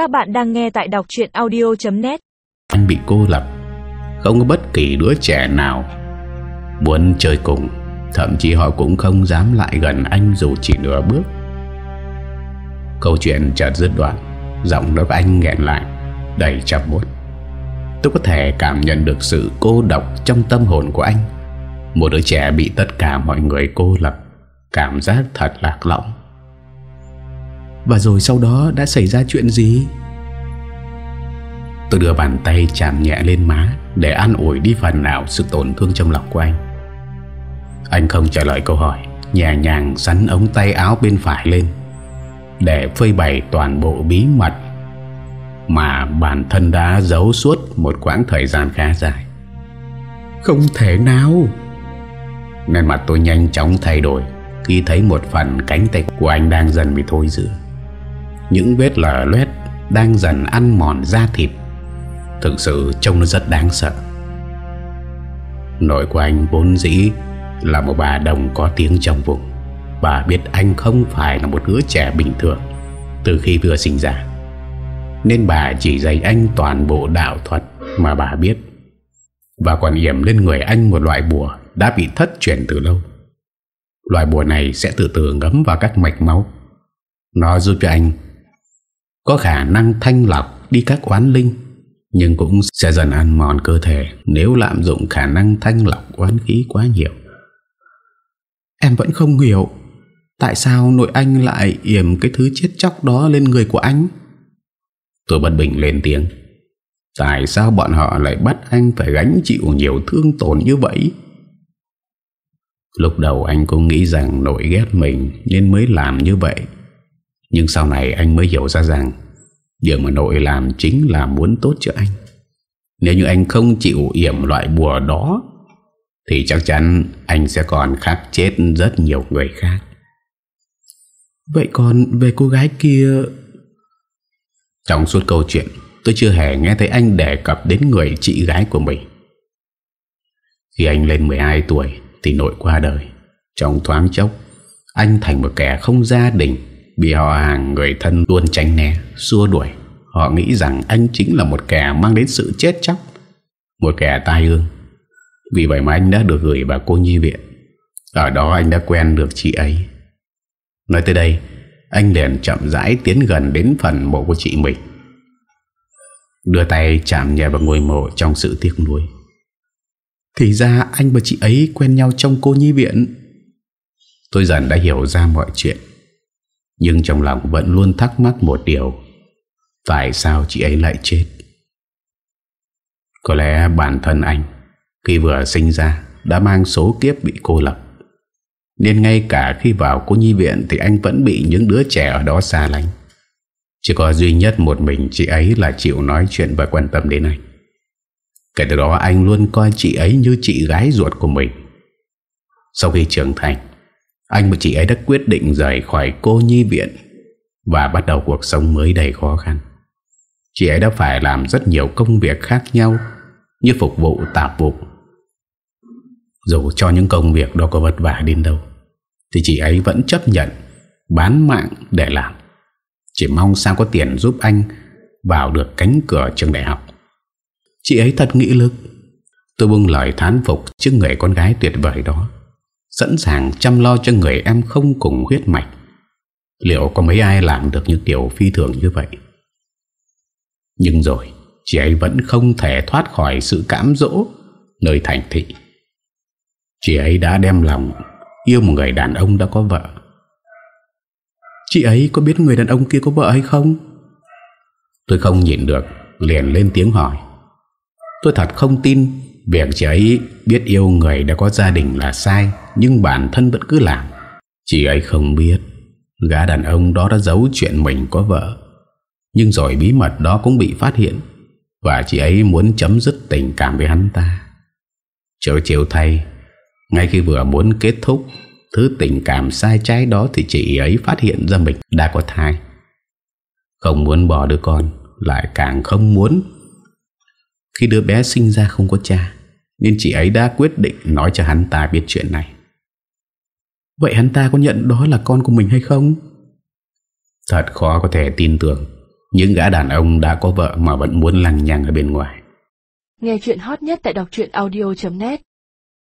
Các bạn đang nghe tại đọc chuyện audio.net Anh bị cô lập. Không có bất kỳ đứa trẻ nào Muốn chơi cùng. Thậm chí họ cũng không dám lại gần anh dù chỉ nửa bước. Câu chuyện chợt dứt đoạn. Giọng đó anh nghẹn lại, Đầy chậm buốt Tôi có thể cảm nhận được sự cô độc Trong tâm hồn của anh. Một đứa trẻ bị tất cả mọi người cô lập. Cảm giác thật lạc lõng. Và rồi sau đó đã xảy ra chuyện gì? Tôi đưa bàn tay chạm nhẹ lên má Để an ủi đi phần nào sự tổn thương trong lòng của anh. Anh không trả lời câu hỏi Nhẹ nhàng sắn ống tay áo bên phải lên Để phơi bày toàn bộ bí mật Mà bản thân đã giấu suốt một quãng thời gian khá dài. Không thể nào. Nên mặt tôi nhanh chóng thay đổi Khi thấy một phần cánh tay của anh đang dần bị thôi rửa những vết lở loét đang dần ăn mòn da thịt. Thực sự trông nó rất đáng sợ. Nội của anh vốn dĩ Là một bà đồng có tiếng trong vùng. Bà biết anh không phải là một đứa trẻ bình thường Từ khi vừa sinh ra. Nên bà chỉ dạy anh toàn bộ đạo thuật Mà bà biết. Và còn yểm lên người anh một loại bùa Đã bị thất truyền từ lâu. Loại bùa này sẽ từ từ ngấm vào các mạch máu. Nó giúp cho anh có khả năng thanh lọc đi các oán linh, nhưng cũng sẽ dần ăn mòn cơ thể nếu lạm dụng khả năng thanh lọc oán khí quá nhiều. Em vẫn không hiểu, tại sao nội anh lại yểm cái thứ chết chóc đó lên người của anh. Tôi bất bình lên tiếng. Tại sao bọn họ lại bắt anh phải gánh chịu nhiều thương tổn như vậy? Lúc đầu anh cũng nghĩ rằng nội ghét mình nên mới làm như vậy. Nhưng sau này anh mới hiểu ra rằng Điều mà nội làm chính là muốn tốt cho anh. Nếu như anh không chịu yểm loại bùa đó Thì chắc chắn anh sẽ còn khắc chết rất nhiều người khác. Vậy còn về cô gái kia? Trong suốt câu chuyện Tôi chưa hề nghe thấy anh đề cập đến người chị gái của mình. Khi anh lên 12 tuổi Thì nội qua đời. Trong thoáng chốc Anh thành một kẻ không gia đình Bị họ hàng người thân luôn tránh né, Xua đuổi. Họ nghĩ rằng anh chính là một kẻ mang đến sự chết chóc, Một kẻ tai ương. Vì vậy mà anh đã được gửi vào cô nhi viện. Ở đó anh đã quen được chị ấy. Nói tới đây, Anh liền chậm rãi tiến gần đến phần mộ của chị mình. Đưa tay chạm nhẹ vào ngôi mộ trong sự tiếc nuối. Thì ra anh và chị ấy quen nhau trong cô nhi viện. Tôi dần đã hiểu ra mọi chuyện nhưng trong lòng vẫn luôn thắc mắc một điều. Tại sao chị ấy lại chết? Có lẽ bản thân anh, Khi vừa sinh ra, Đã mang số kiếp bị cô lập. Nên ngay cả khi vào cô nhi viện Thì anh vẫn bị những đứa trẻ ở đó xa lánh. Chỉ có duy nhất một mình chị ấy là chịu nói chuyện và quan tâm đến anh. Kể từ đó anh luôn coi chị ấy như chị gái ruột của mình. Sau khi trưởng thành anh và chị ấy đã quyết định rời khỏi cô nhi viện Và bắt đầu cuộc sống mới đầy khó khăn. Chị ấy đã phải làm rất nhiều công việc khác nhau Như phục vụ tạp vụ. Dù cho những công việc đó có vất vả đến đâu, Thì chị ấy vẫn chấp nhận Bán mạng để làm. Chỉ mong sao có tiền giúp anh Vào được cánh cửa trường đại học. Chị ấy thật nghĩ lực. Tôi buông lời thán phục trước người con gái tuyệt vời đó. Sẵn sàng chăm lo cho người em không cùng huyết mạch. Liệu có mấy ai làm được những điều phi thường như vậy? Nhưng rồi, Chị ấy vẫn không thể thoát khỏi sự cám dỗ Nơi thành thị. Chị ấy đã đem lòng Yêu một người đàn ông đã có vợ. Chị ấy có biết người đàn ông kia có vợ hay không? Tôi không nhìn được, Liền lên tiếng hỏi. Tôi thật không tin Việc chị ấy biết yêu người đã có gia đình là sai, Nhưng bản thân vẫn cứ làm. Chị ấy không biết, Gã đàn ông đó đã giấu chuyện mình có vợ. Nhưng rồi bí mật đó cũng bị phát hiện, Và chị ấy muốn chấm dứt tình cảm với hắn ta. Chờ chiều thay, Ngay khi vừa muốn kết thúc Thứ tình cảm sai trái đó Thì chị ấy phát hiện ra mình đã có thai. Không muốn bỏ đứa con, Lại càng không muốn khi đứa bé sinh ra không có cha nên chị ấy đã quyết định nói cho hắn ta biết chuyện này. Vậy hắn ta có nhận đó là con của mình hay không? Thật khó có thể tin tưởng. Những gã đàn ông đã có vợ mà vẫn muốn lăng nhăng ở bên ngoài. Nghe chuyện hot nhất tại đọc audio.net